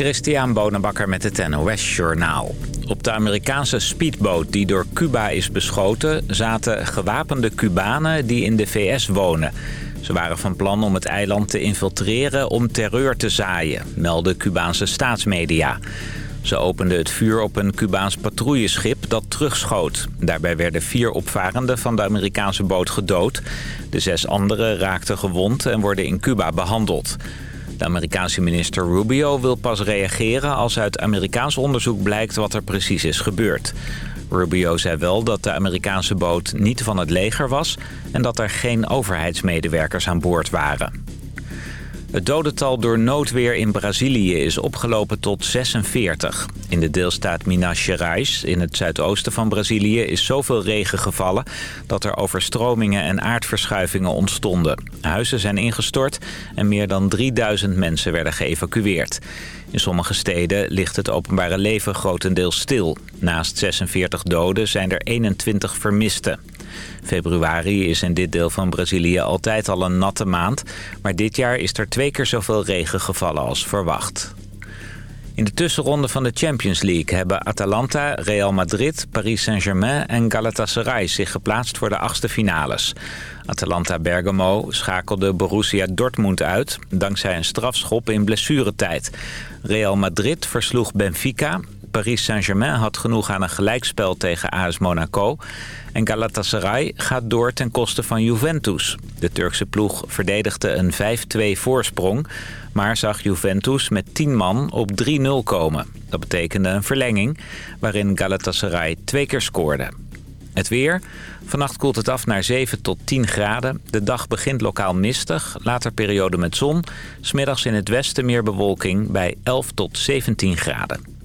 Christian Bonenbakker met het NOS Journaal. Op de Amerikaanse speedboot die door Cuba is beschoten... zaten gewapende Cubanen die in de VS wonen. Ze waren van plan om het eiland te infiltreren om terreur te zaaien... melden Cubaanse staatsmedia. Ze openden het vuur op een Cubaans patrouilleschip dat terugschoot. Daarbij werden vier opvarenden van de Amerikaanse boot gedood. De zes anderen raakten gewond en worden in Cuba behandeld. De Amerikaanse minister Rubio wil pas reageren als uit Amerikaans onderzoek blijkt wat er precies is gebeurd. Rubio zei wel dat de Amerikaanse boot niet van het leger was en dat er geen overheidsmedewerkers aan boord waren. Het dodental door noodweer in Brazilië is opgelopen tot 46. In de deelstaat Minas Gerais, in het zuidoosten van Brazilië... is zoveel regen gevallen dat er overstromingen en aardverschuivingen ontstonden. Huizen zijn ingestort en meer dan 3000 mensen werden geëvacueerd. In sommige steden ligt het openbare leven grotendeels stil. Naast 46 doden zijn er 21 vermisten. Februari is in dit deel van Brazilië altijd al een natte maand... maar dit jaar is er twee keer zoveel regen gevallen als verwacht. In de tussenronde van de Champions League hebben Atalanta, Real Madrid, Paris Saint-Germain en Galatasaray zich geplaatst voor de achtste finales. Atalanta Bergamo schakelde Borussia Dortmund uit, dankzij een strafschop in blessuretijd. Real Madrid versloeg Benfica, Paris Saint-Germain had genoeg aan een gelijkspel tegen AS Monaco. En Galatasaray gaat door ten koste van Juventus. De Turkse ploeg verdedigde een 5-2 voorsprong... maar zag Juventus met 10 man op 3-0 komen. Dat betekende een verlenging waarin Galatasaray twee keer scoorde. Het weer. Vannacht koelt het af naar 7 tot 10 graden. De dag begint lokaal mistig, later periode met zon. Smiddags in het westen meer bewolking bij 11 tot 17 graden.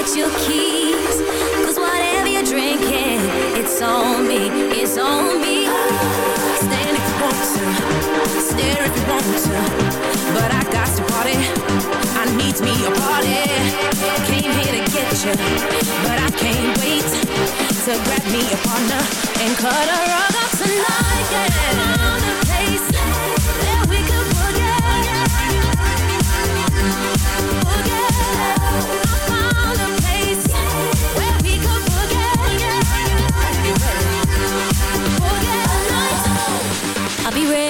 get your keys. Cause whatever you're drinking, it's on me, it's on me. Stand if you want to, stare if you want to. But I got to party, I need a party. Came here to get you, but I can't wait to grab me a partner and cut her up tonight. Yeah. Ready, ready.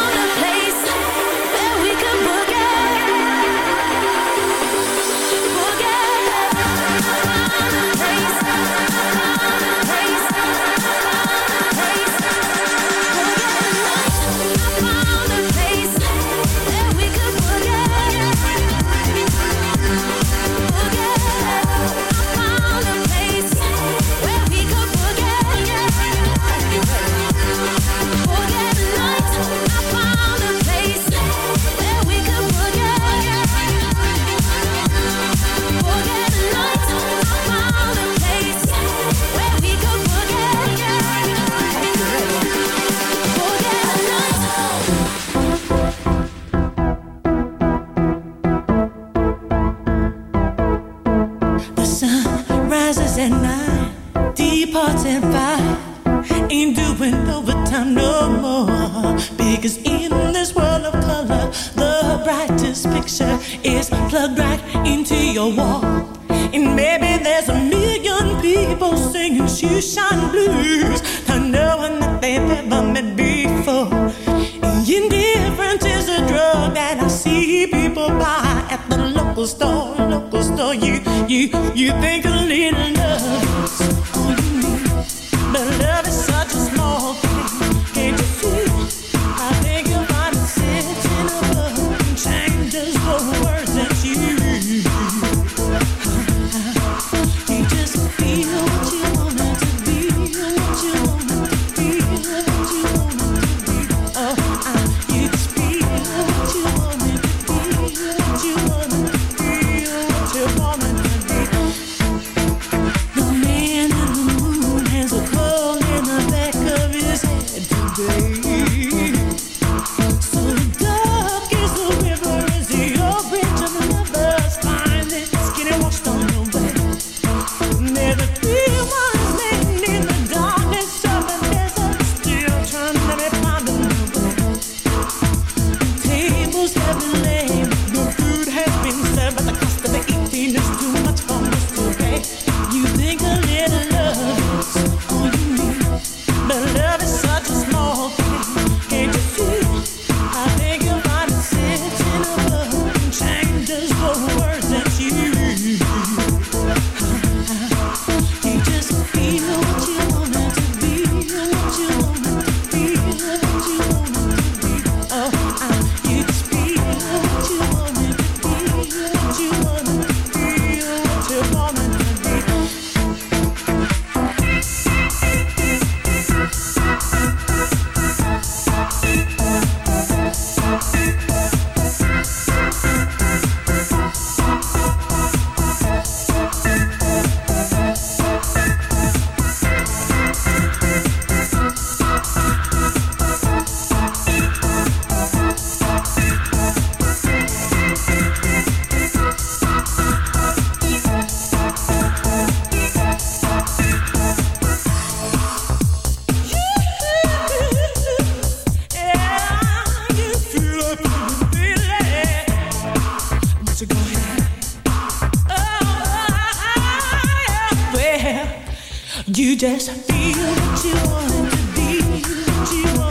picture is plugged right into your wall. And maybe there's a million people singing shoeshine blues to no that they've ever met before. And indifference is a drug that I see people buy at the local store. Local store, you, you, you think You just feel what you want to be, what you want.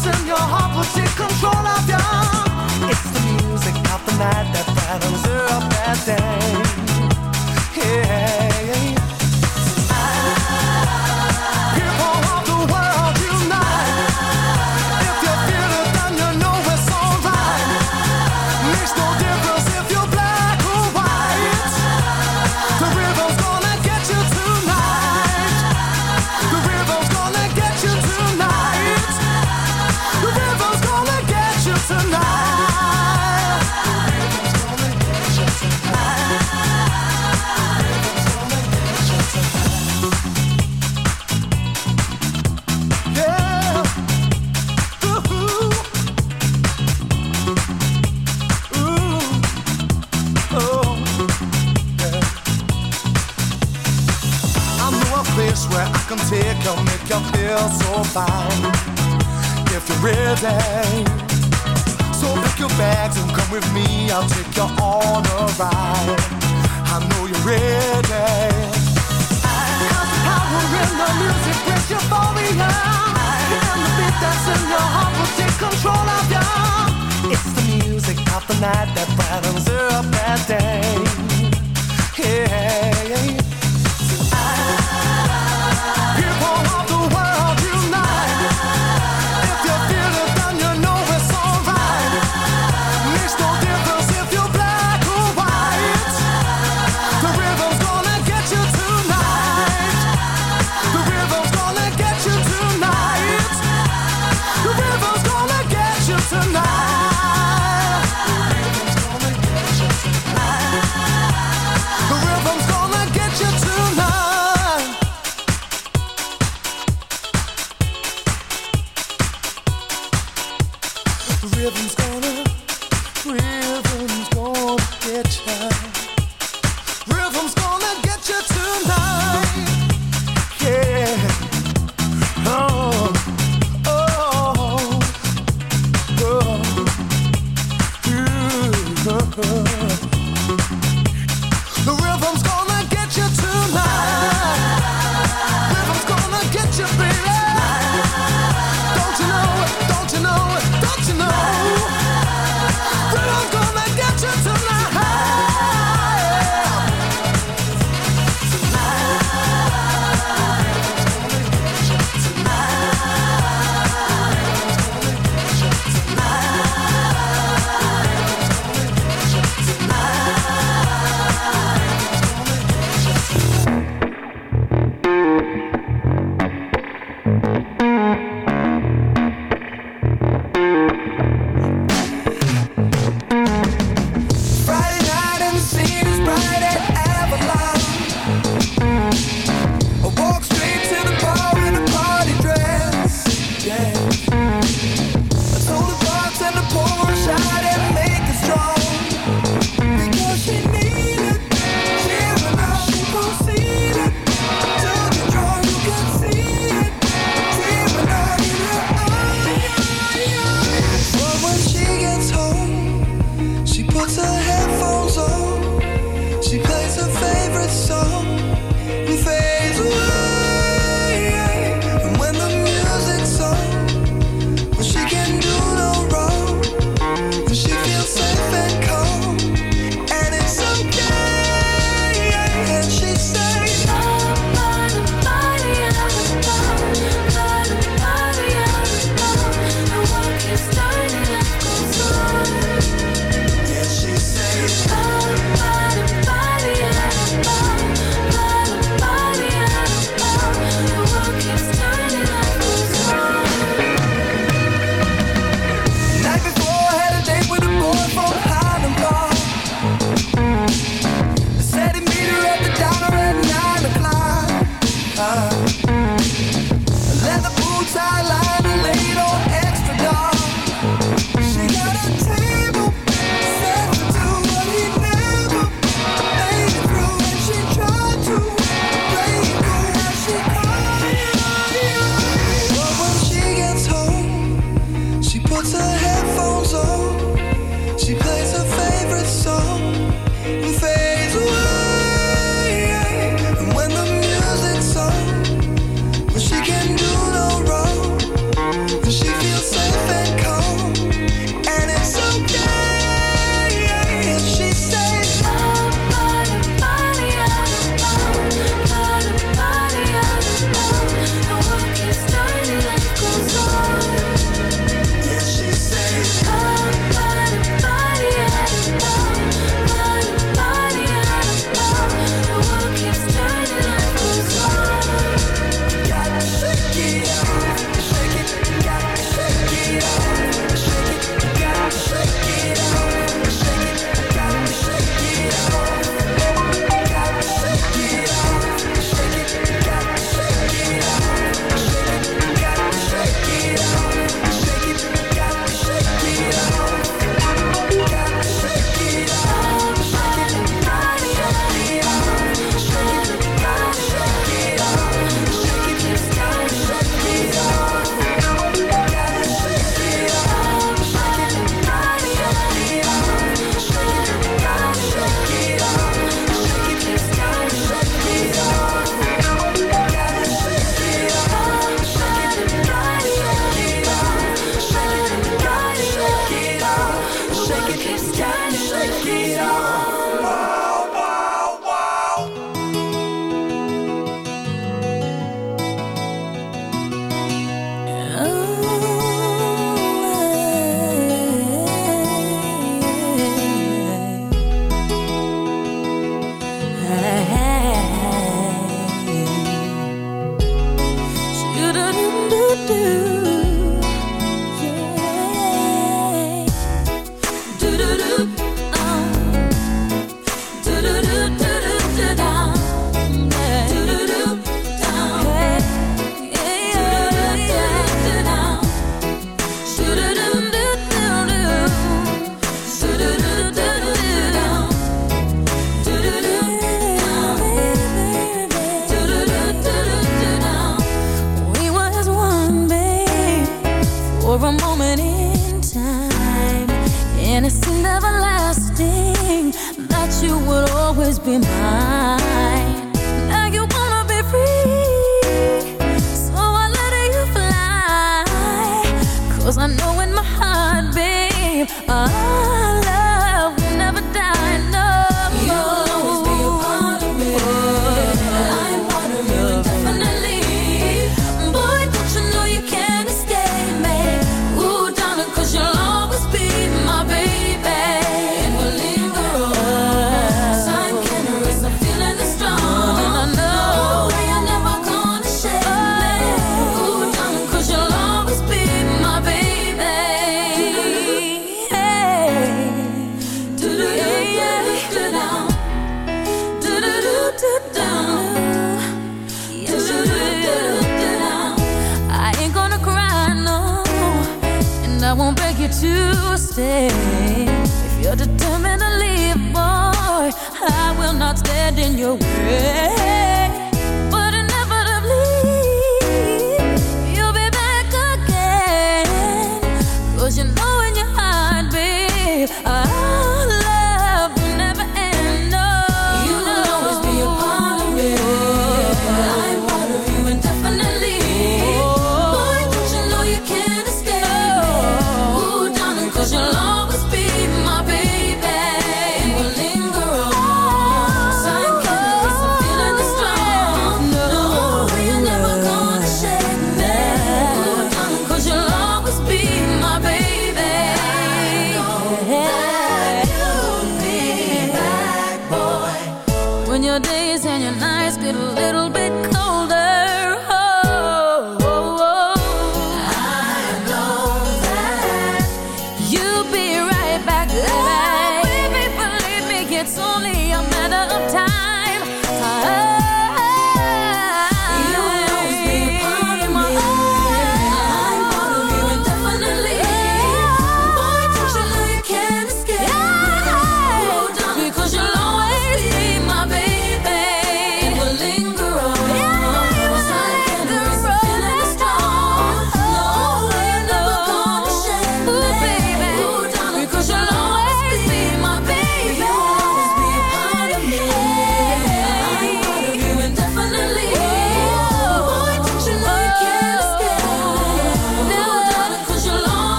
Listen, your heart will take control of you. It's the music of the night that.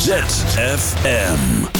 ZFM.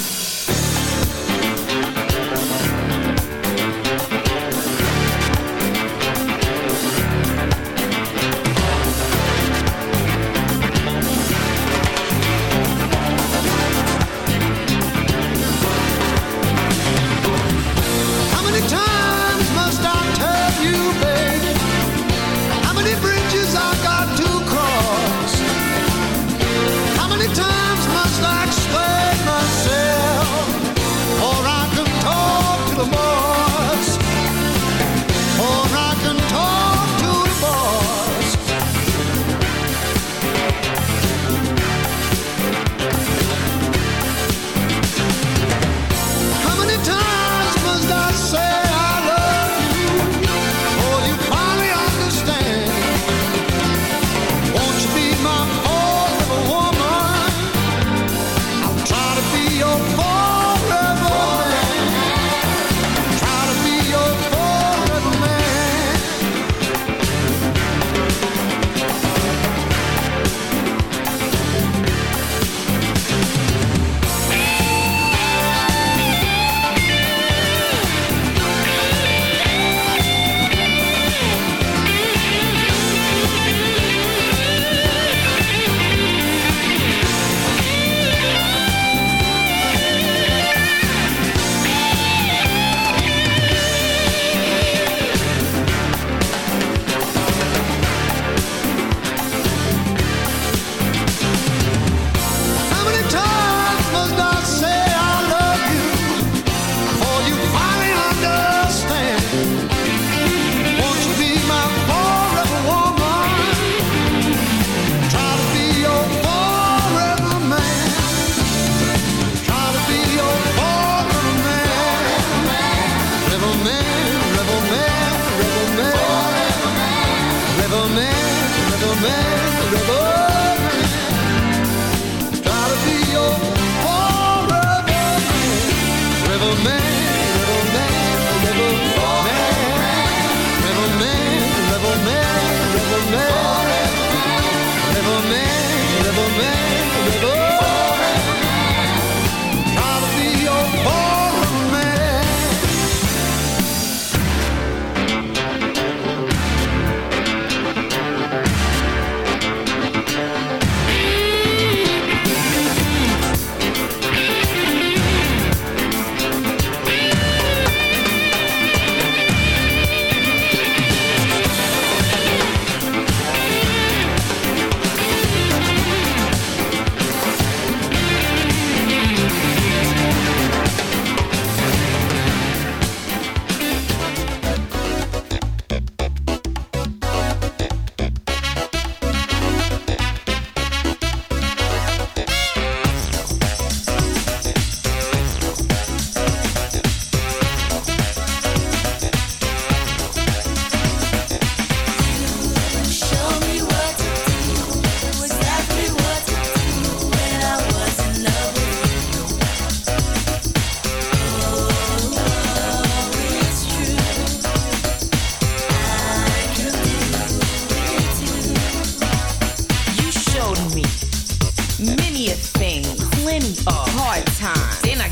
Plenty hard times.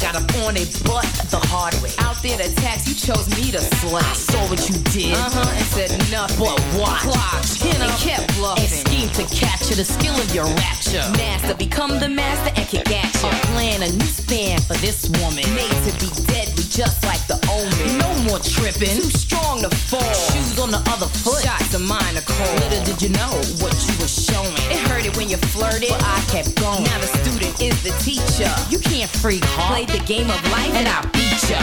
Got up on a butt the hard way. Out there to tax, you chose me to slay. I saw what you did, uh-huh, and said nothing. But what? Clocked, chin up, kept bluffing. And schemed to capture the skill of your rapture. Master, become the master and kick action. I'm playing a new stand for this woman. Made to be deadly, just like the omen. No more tripping, too strong to fall. Shoes on the other foot, shots of mine are cold. Little did you know what you were showing. It hurted when you flirted, but I kept going. Now the student is the teacher. You can't freak. Play the game of life and I'll beat ya.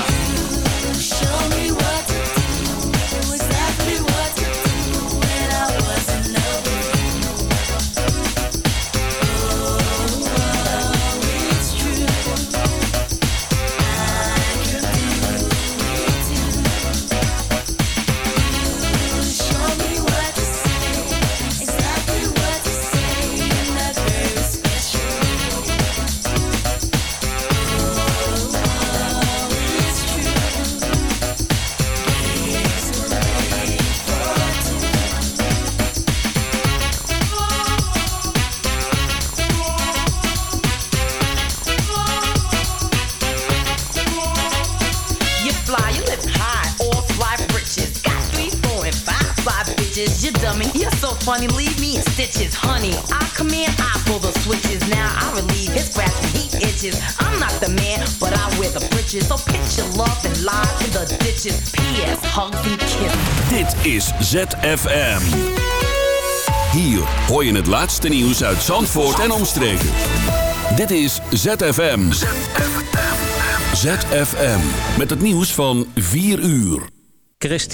Show me what P.S. Hugs and kisses. Dit is ZFM. Hier hoor je het laatste nieuws uit Zandvoort en omstreken. Dit is ZFM. ZFM. Met het nieuws van 4 uur. Christian